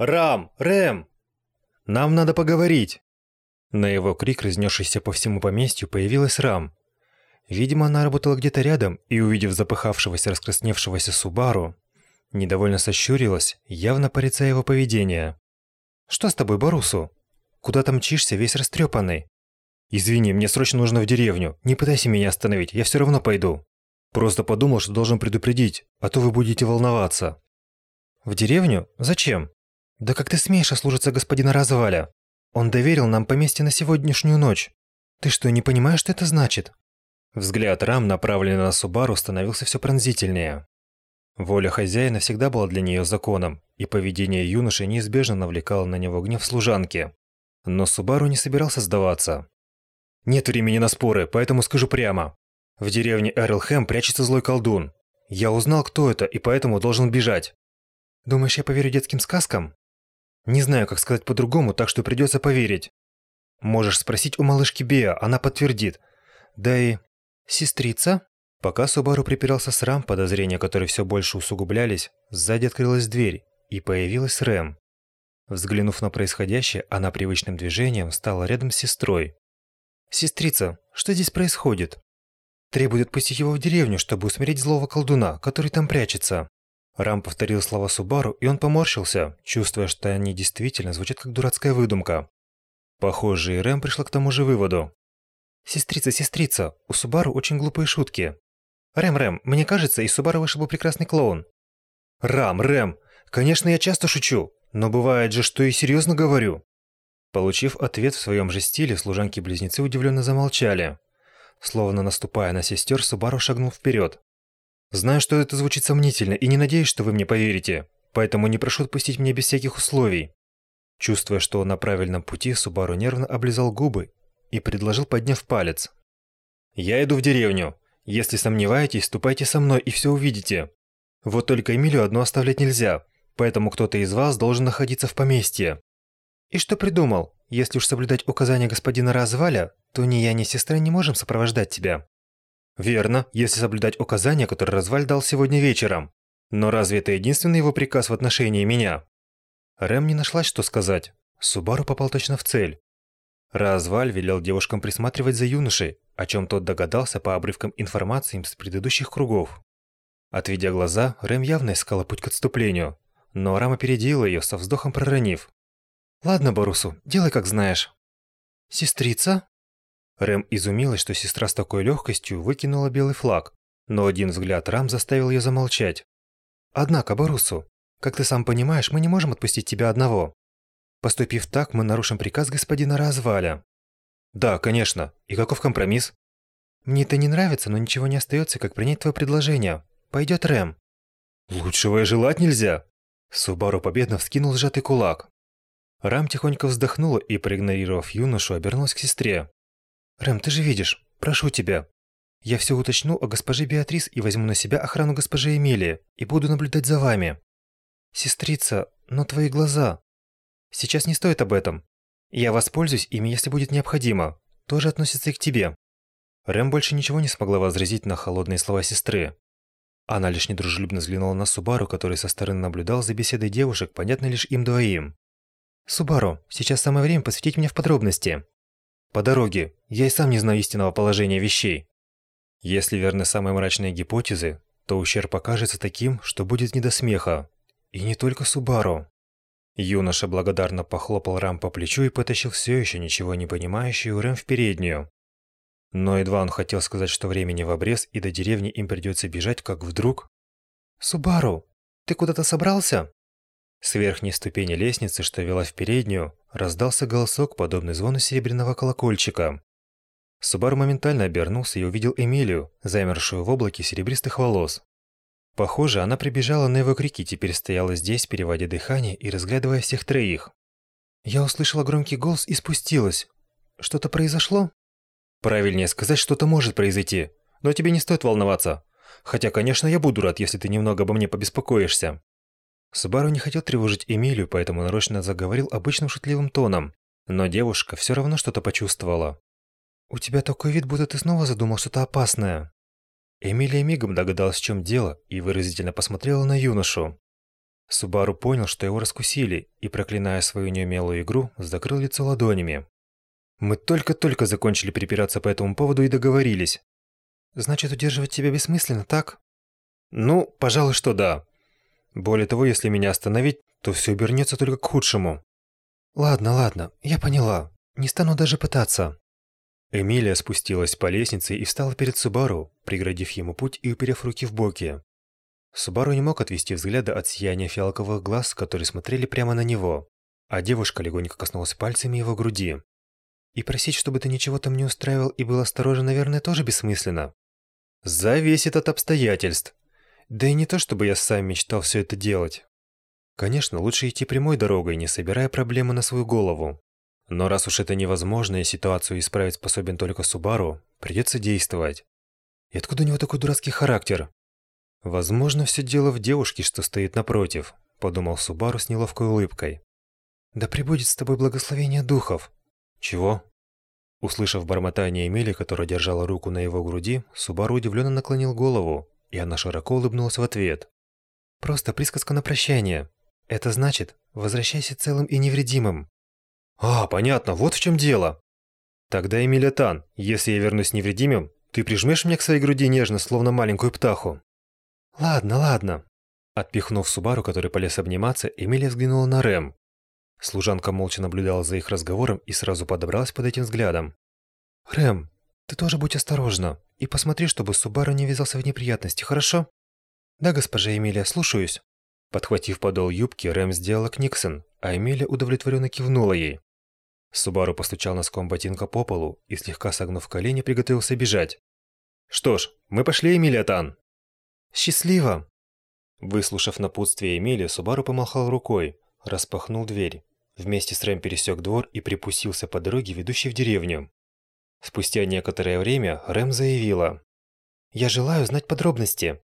«Рам! Рэм! Нам надо поговорить!» На его крик, разнесшийся по всему поместью, появилась Рам. Видимо, она работала где-то рядом и, увидев запыхавшегося, раскрасневшегося Субару, недовольно сощурилась, явно порицая его поведение. «Что с тобой, Барусу? Куда там мчишься, весь растрепанный?» «Извини, мне срочно нужно в деревню. Не пытайся меня остановить, я все равно пойду. Просто подумал, что должен предупредить, а то вы будете волноваться». «В деревню? Зачем?» «Да как ты смеешь ослужиться господина Разваля? Он доверил нам поместье на сегодняшнюю ночь. Ты что, не понимаешь, что это значит?» Взгляд Рам, направленный на Субару, становился все пронзительнее. Воля хозяина всегда была для нее законом, и поведение юноши неизбежно навлекало на него гнев служанки. Но Субару не собирался сдаваться. «Нет времени на споры, поэтому скажу прямо. В деревне Эрлхэм прячется злой колдун. Я узнал, кто это, и поэтому должен бежать. Думаешь, я поверю детским сказкам? Не знаю, как сказать по-другому, так что придется поверить. Можешь спросить у малышки Беа, она подтвердит. Да и... Сестрица? Пока Субару припирался с Рам, подозрения которые все больше усугублялись, сзади открылась дверь, и появилась Рэм. Взглянув на происходящее, она привычным движением стала рядом с сестрой. «Сестрица, что здесь происходит?» «Требует отпустить его в деревню, чтобы усмирить злого колдуна, который там прячется». Рам повторил слова Субару, и он поморщился, чувствуя, что они действительно звучат как дурацкая выдумка. Похоже, и Рэм пришла к тому же выводу. «Сестрица, сестрица, у Субару очень глупые шутки». «Рэм, Рэм, мне кажется, из Субару вышел бы прекрасный клоун». «Рам, Рэм, конечно, я часто шучу, но бывает же, что и серьезно говорю». Получив ответ в своем же стиле, служанки-близнецы удивленно замолчали. Словно наступая на сестер, Субару шагнул вперед. Знаю, что это звучит сомнительно, и не надеюсь, что вы мне поверите, поэтому не прошу отпустить меня без всяких условий. Чувствуя, что он на правильном пути, Субару нервно облизал губы и предложил, подняв палец. «Я иду в деревню. Если сомневаетесь, ступайте со мной и все увидите. Вот только Эмилию одну оставлять нельзя, поэтому кто-то из вас должен находиться в поместье». «И что придумал? Если уж соблюдать указания господина Разваля, то ни я, ни сестра не можем сопровождать тебя». Верно, если соблюдать указания, которые Разваль дал сегодня вечером. Но разве это единственный его приказ в отношении меня? Рэм не нашлась, что сказать. Субару попал точно в цель. Разваль велел девушкам присматривать за юношей, о чем тот догадался по обрывкам информации с предыдущих кругов. Отведя глаза, Рэм явно искала путь к отступлению, но Рам опередила ее, со вздохом проронив. «Ладно, Барусу, делай как знаешь». «Сестрица?» Рэм изумилась, что сестра с такой легкостью выкинула белый флаг, но один взгляд Рам заставил ее замолчать. «Однако, Барусу, как ты сам понимаешь, мы не можем отпустить тебя одного. Поступив так, мы нарушим приказ господина Разваля». «Да, конечно. И каков компромисс?» «Мне это не нравится, но ничего не остается, как принять твое предложение. Пойдет Рэм». «Лучшего и желать нельзя!» Субару победно вскинул сжатый кулак. Рам тихонько вздохнула и, проигнорировав юношу, обернулась к сестре. «Рэм, ты же видишь. Прошу тебя. Я все уточню о госпоже Беатрис и возьму на себя охрану госпожи Эмилии и буду наблюдать за вами. Сестрица, но твои глаза. Сейчас не стоит об этом. Я воспользуюсь ими, если будет необходимо. Тоже относится и к тебе». Рэм больше ничего не смогла возразить на холодные слова сестры. Она лишь недружелюбно взглянула на Субару, который со стороны наблюдал за беседой девушек, понятно лишь им двоим. «Субару, сейчас самое время посвятить меня в подробности. По дороге. Я и сам не знаю истинного положения вещей. Если верны самые мрачные гипотезы, то ущерб покажется таким, что будет не до смеха. И не только Субару. Юноша благодарно похлопал Рам по плечу и потащил все еще ничего не понимающую Рэм в переднюю. Но едва он хотел сказать, что времени в обрез и до деревни им придется бежать, как вдруг... «Субару, ты куда-то собрался?» С верхней ступени лестницы, что вела в переднюю, раздался голосок, подобный звону серебряного колокольчика. Субару моментально обернулся и увидел Эмилию, замершую в облаке серебристых волос. Похоже, она прибежала на его крики, теперь стояла здесь, переводя дыхание и разглядывая всех троих. Я услышала громкий голос и спустилась. Что-то произошло? Правильнее сказать, что-то может произойти. Но тебе не стоит волноваться. Хотя, конечно, я буду рад, если ты немного обо мне побеспокоишься. Субару не хотел тревожить Эмилию, поэтому нарочно заговорил обычным шутливым тоном. Но девушка все равно что-то почувствовала. «У тебя такой вид, будто ты снова задумал что-то опасное». Эмилия мигом догадалась, в чем дело, и выразительно посмотрела на юношу. Субару понял, что его раскусили, и, проклиная свою неумелую игру, закрыл лицо ладонями. «Мы только-только закончили припираться по этому поводу и договорились. Значит, удерживать тебя бессмысленно, так?» «Ну, пожалуй, что да. Более того, если меня остановить, то все обернется только к худшему». «Ладно, ладно, я поняла. Не стану даже пытаться». Эмилия спустилась по лестнице и встала перед Субару, преградив ему путь и уперев руки в боки. Субару не мог отвести взгляда от сияния фиалковых глаз, которые смотрели прямо на него, а девушка легонько коснулась пальцами его груди. И просить, чтобы ты ничего там не устраивал и был осторожен, наверное, тоже бессмысленно. Зависит от обстоятельств. Да и не то, чтобы я сам мечтал все это делать. Конечно, лучше идти прямой дорогой, не собирая проблемы на свою голову. Но раз уж это невозможно и ситуацию исправить способен только Субару, придется действовать. И откуда у него такой дурацкий характер? «Возможно, все дело в девушке, что стоит напротив», – подумал Субару с неловкой улыбкой. «Да пребудет с тобой благословение духов». «Чего?» Услышав бормотание Эмили, которая держала руку на его груди, Субару удивленно наклонил голову, и она широко улыбнулась в ответ. «Просто присказка на прощание. Это значит, возвращайся целым и невредимым». «А, понятно, вот в чем дело». «Тогда, Эмилия Тан, если я вернусь невредимым, ты прижмешь меня к своей груди нежно, словно маленькую птаху?» «Ладно, ладно». Отпихнув Субару, который полез обниматься, Эмилия взглянула на Рэм. Служанка молча наблюдала за их разговором и сразу подобралась под этим взглядом. «Рэм, ты тоже будь осторожна и посмотри, чтобы Субару не ввязался в неприятности, хорошо?» «Да, госпожа Эмилия, слушаюсь». Подхватив подол юбки, Рэм сделала книксон, а Эмилия удовлетворенно кивнула ей. Субару постучал носком ботинка по полу и, слегка согнув колени, приготовился бежать. «Что ж, мы пошли, Эмилия Тан!» «Счастливо!» Выслушав напутствие Эмили, Субару помахал рукой, распахнул дверь. Вместе с Рэм пересек двор и припустился по дороге, ведущей в деревню. Спустя некоторое время Рэм заявила. «Я желаю знать подробности.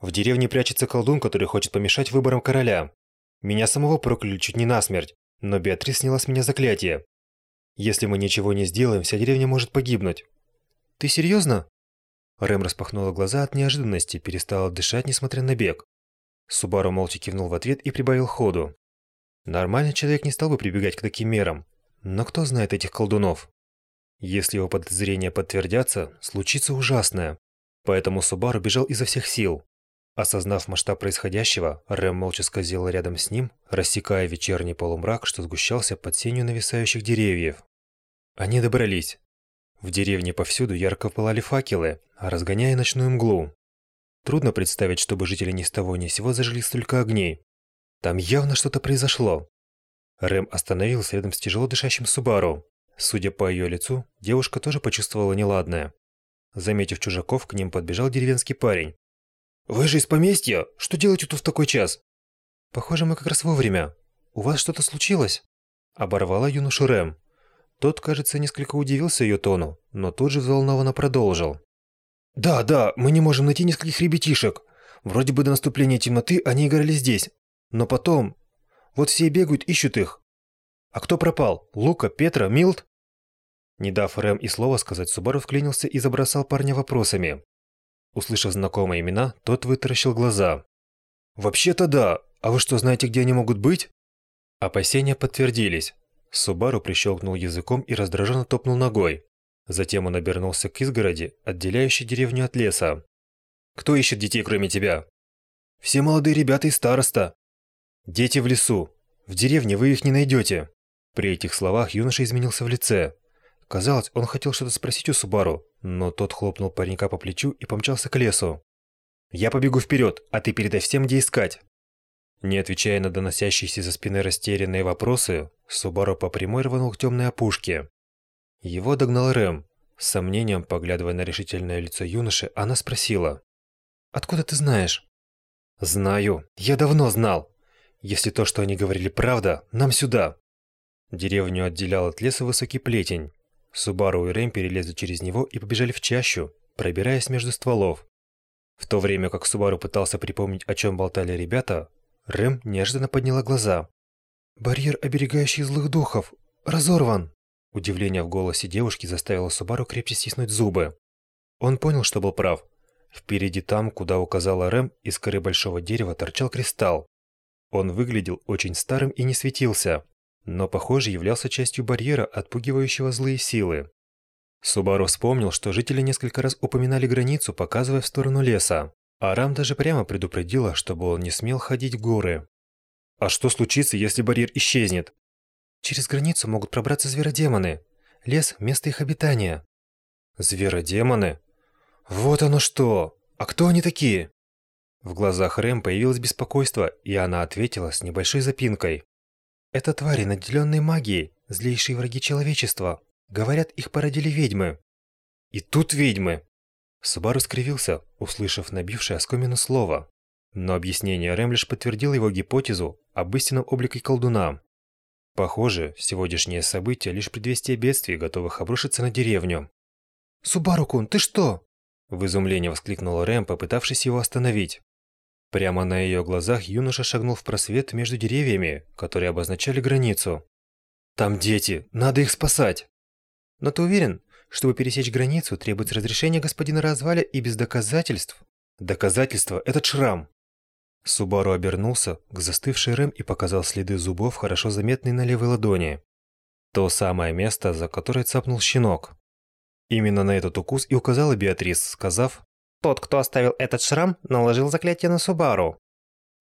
В деревне прячется колдун, который хочет помешать выборам короля. Меня самого прокляли чуть не насмерть, но Беатрис сняла с меня заклятие. Если мы ничего не сделаем, вся деревня может погибнуть». «Ты серьезно?» Рэм распахнула глаза от неожиданности, перестала дышать, несмотря на бег. Субару молча кивнул в ответ и прибавил ходу. Нормальный человек не стал бы прибегать к таким мерам, но кто знает этих колдунов? Если его подозрения подтвердятся, случится ужасное. Поэтому Субару бежал изо всех сил. Осознав масштаб происходящего, Рэм молча скользил рядом с ним, рассекая вечерний полумрак, что сгущался под сенью нависающих деревьев. Они добрались. В деревне повсюду ярко пылали факелы, разгоняя ночную мглу. Трудно представить, чтобы жители ни с того ни с сего зажгли столько огней. Там явно что-то произошло. Рэм остановился рядом с тяжело дышащим Субару. Судя по ее лицу, девушка тоже почувствовала неладное. Заметив чужаков, к ним подбежал деревенский парень. «Вы же из поместья? Что делаете тут в такой час?» «Похоже, мы как раз вовремя. У вас что-то случилось?» Оборвала юношу Рэм. Тот, кажется, несколько удивился ее тону, но тут же взволнованно продолжил. «Да, да, мы не можем найти нескольких ребятишек. Вроде бы до наступления темноты они играли здесь. Но потом... Вот все бегают, ищут их. А кто пропал? Лука, Петра, Милт?» Не дав Рэм и слова сказать, Субару вклинился и забросал парня вопросами. Услышав знакомые имена, тот вытаращил глаза. «Вообще-то да. А вы что, знаете, где они могут быть?» Опасения подтвердились. Субару прищелкнул языком и раздраженно топнул ногой. Затем он обернулся к изгороди, отделяющей деревню от леса. «Кто ищет детей, кроме тебя?» «Все молодые ребята и староста». «Дети в лесу. В деревне вы их не найдете». При этих словах юноша изменился в лице. Казалось, он хотел что-то спросить у Субару, но тот хлопнул паренька по плечу и помчался к лесу. «Я побегу вперед, а ты передай всем, где искать». Не отвечая на доносящиеся за спины растерянные вопросы, Субару по прямой рванул к темной опушке. Его догнал Рэм. С сомнением, поглядывая на решительное лицо юноши, она спросила. «Откуда ты знаешь?» «Знаю. Я давно знал. Если то, что они говорили, правда, нам сюда». Деревню отделял от леса высокий плетень. Субару и Рэм перелезли через него и побежали в чащу, пробираясь между стволов. В то время как Субару пытался припомнить, о чем болтали ребята, Рэм неожиданно подняла глаза. «Барьер, оберегающий злых духов, разорван!» Удивление в голосе девушки заставило Субару крепче стиснуть зубы. Он понял, что был прав. Впереди там, куда указала Рэм, из коры большого дерева торчал кристалл. Он выглядел очень старым и не светился, но, похоже, являлся частью барьера, отпугивающего злые силы. Субару вспомнил, что жители несколько раз упоминали границу, показывая в сторону леса. А Рам даже прямо предупредила, чтобы он не смел ходить в горы. А что случится, если барьер исчезнет? Через границу могут пробраться зверодемоны. Лес – место их обитания. Зверодемоны? Вот оно что! А кто они такие? В глазах Рэм появилось беспокойство, и она ответила с небольшой запинкой. Это твари, наделенные магией, злейшие враги человечества. Говорят, их породили ведьмы. И тут ведьмы. Субару скривился, услышав набившее оскомину слово. Но объяснение Рэм лишь подтвердило его гипотезу об истинном облике колдуна. Похоже, сегодняшнее событие лишь предвестие бедствий, готовых обрушиться на деревню. «Субару-кун, ты что?» В изумлении воскликнула Рэм, попытавшись его остановить. Прямо на ее глазах юноша шагнул в просвет между деревьями, которые обозначали границу. «Там дети! Надо их спасать!» «Но ты уверен, чтобы пересечь границу, требуется разрешение господина Разваля и без доказательств?» «Доказательство – этот шрам!» Субару обернулся к застывшей Рэм и показал следы зубов, хорошо заметные на левой ладони. То самое место, за которое цапнул щенок. Именно на этот укус и указала Беатрис, сказав «Тот, кто оставил этот шрам, наложил заклятие на Субару».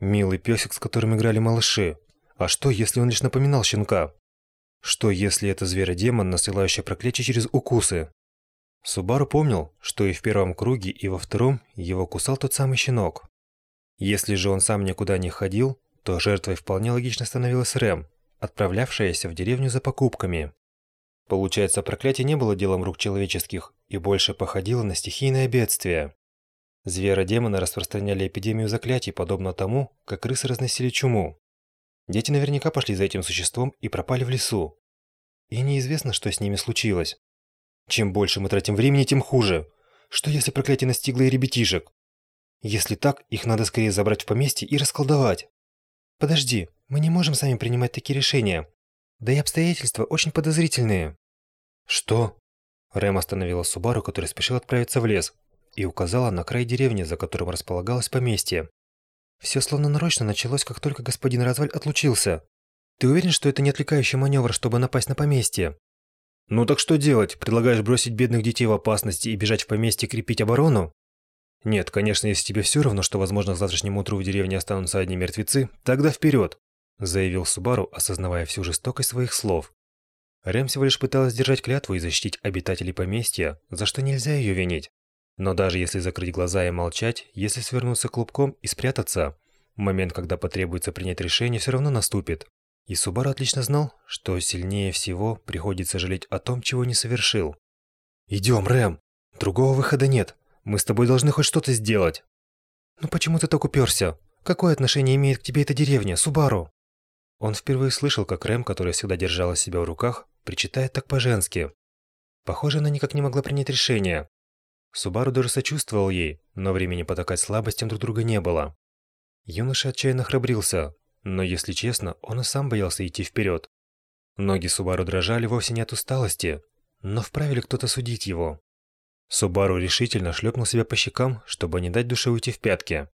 Милый песик, с которым играли малыши. А что, если он лишь напоминал щенка? Что, если это зверодемон, насылающий проклятие через укусы? Субару помнил, что и в первом круге, и во втором его кусал тот самый щенок. Если же он сам никуда не ходил, то жертвой вполне логично становилась Рэм, отправлявшаяся в деревню за покупками. Получается, проклятие не было делом рук человеческих и больше походило на стихийное бедствие. Зверодемоны распространяли эпидемию заклятий, подобно тому, как крысы разносили чуму. Дети наверняка пошли за этим существом и пропали в лесу. И неизвестно, что с ними случилось. Чем больше мы тратим времени, тем хуже. Что если проклятие настигло и ребятишек? Если так, их надо скорее забрать в поместье и расколдовать. Подожди, мы не можем сами принимать такие решения. Да и обстоятельства очень подозрительные. Что? Рэм остановила Субару, который спешил отправиться в лес, и указала на край деревни, за которым располагалось поместье. Все словно нарочно началось, как только господин Разваль отлучился. Ты уверен, что это не отвлекающий маневр, чтобы напасть на поместье? Ну так что делать? Предлагаешь бросить бедных детей в опасности и бежать в поместье крепить оборону? Нет, конечно, если тебе все равно, что, возможно, к завтрашнему утру в деревне останутся одни мертвецы, тогда вперед, заявил Субару, осознавая всю жестокость своих слов. Рэм всего лишь пыталась держать клятву и защитить обитателей поместья, за что нельзя ее винить. Но даже если закрыть глаза и молчать, если свернуться клубком и спрятаться, момент, когда потребуется принять решение, все равно наступит. И Субару отлично знал, что сильнее всего приходится жалеть о том, чего не совершил. «Идем, Рэм! Другого выхода нет!» Мы с тобой должны хоть что-то сделать. Ну почему ты так уперся? Какое отношение имеет к тебе эта деревня, Субару? Он впервые слышал, как Рэм, которая всегда держала себя в руках, причитает так по-женски. Похоже, она никак не могла принять решение. Субару даже сочувствовал ей, но времени потакать слабостям друг друга не было. Юноша отчаянно храбрился, но, если честно, он и сам боялся идти вперед. Ноги Субару дрожали вовсе не от усталости, но вправе ли кто-то судить его? Субару решительно шлепнул себя по щекам, чтобы не дать душе уйти в пятки.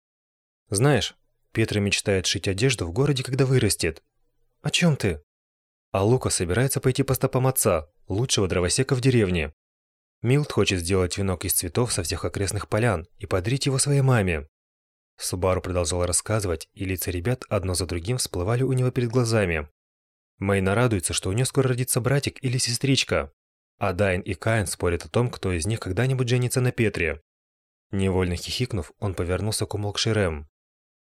«Знаешь, Петра мечтает шить одежду в городе, когда вырастет». «О чем ты?» А Лука собирается пойти по стопам отца, лучшего дровосека в деревне. Милт хочет сделать венок из цветов со всех окрестных полян и подарить его своей маме. Субару продолжал рассказывать, и лица ребят одно за другим всплывали у него перед глазами. Мэйна радуется, что у нее скоро родится братик или сестричка, а Дайн и Каин спорят о том, кто из них когда-нибудь женится на Петре. Невольно хихикнув, он повернулся к умолкшей Рэм.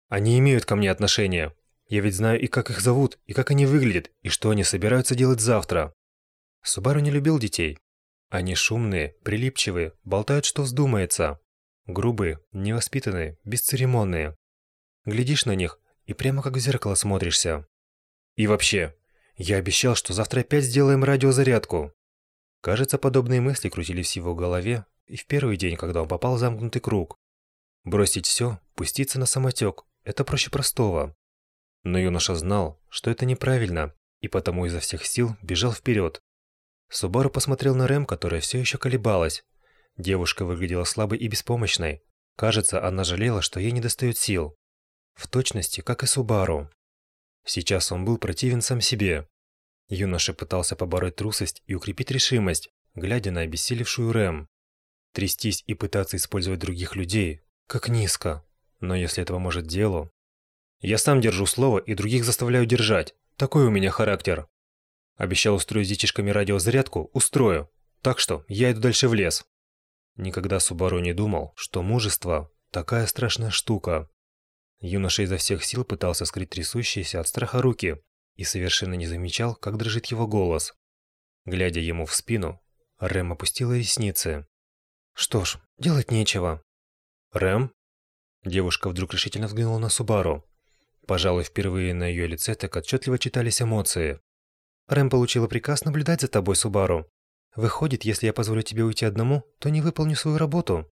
«Они имеют ко мне отношение. Я ведь знаю и как их зовут, и как они выглядят, и что они собираются делать завтра». Субару не любил детей. Они шумные, прилипчивые, болтают, что вздумается. Грубые, невоспитанные, бесцеремонные. Глядишь на них, и прямо как в зеркало смотришься. И вообще, я обещал, что завтра опять сделаем радиозарядку. Кажется, подобные мысли крутились в его голове и в первый день, когда он попал в замкнутый круг. Бросить все, пуститься на самотек – это проще простого. Но юноша знал, что это неправильно, и потому изо всех сил бежал вперед. Субару посмотрел на Рэм, которая все еще колебалась. Девушка выглядела слабой и беспомощной. Кажется, она жалела, что ей недостает сил. В точности, как и Субару. Сейчас он был противен сам себе. Юноша пытался побороть трусость и укрепить решимость, глядя на обессилевшую Рэм. Трястись и пытаться использовать других людей, как низко. Но если этого может делу... Я сам держу слово и других заставляю держать. Такой у меня характер. Обещал устроить детишками радиозарядку, устрою. Так что я иду дальше в лес. Никогда Субару не думал, что мужество – такая страшная штука. Юноша изо всех сил пытался скрыть трясущиеся от страха руки и совершенно не замечал, как дрожит его голос. Глядя ему в спину, Рэм опустила ресницы. Что ж, делать нечего. Рэм? Девушка вдруг решительно взглянула на Субару. Пожалуй, впервые на ее лице так отчетливо читались эмоции. Рэм получила приказ наблюдать за тобой, Субару. Выходит, если я позволю тебе уйти одному, то не выполню свою работу.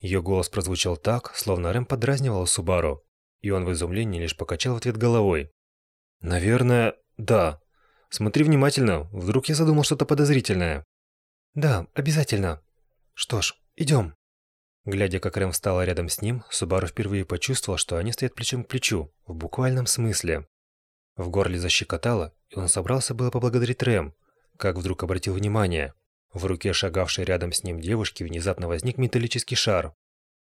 Ее голос прозвучал так, словно Рэм подразнивала Субару, и он в изумлении лишь покачал в ответ головой. Наверное, да. Смотри внимательно, вдруг я задумал что-то подозрительное. Да, обязательно. Что ж, идем. Глядя, как Рэм встала рядом с ним, Субару впервые почувствовал, что они стоят плечом к плечу, в буквальном смысле. В горле защекотало, и он собрался было поблагодарить Рэм, как вдруг обратил внимание. В руке шагавшей рядом с ним девушки внезапно возник металлический шар.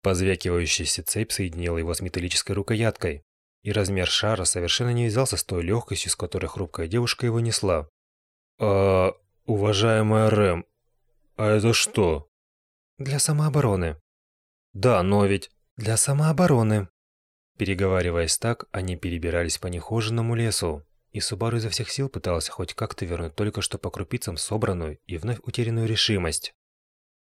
Позвякивающаяся цепь соединила его с металлической рукояткой, и размер шара совершенно не вязался с той легкостью, с которой хрупкая девушка его несла. «А, уважаемая Рэм, а это что?» «Для самообороны». «Да, но ведь...» «Для самообороны». Переговариваясь так, они перебирались по нехоженному лесу, и Субару изо всех сил пытался хоть как-то вернуть только что по крупицам собранную и вновь утерянную решимость.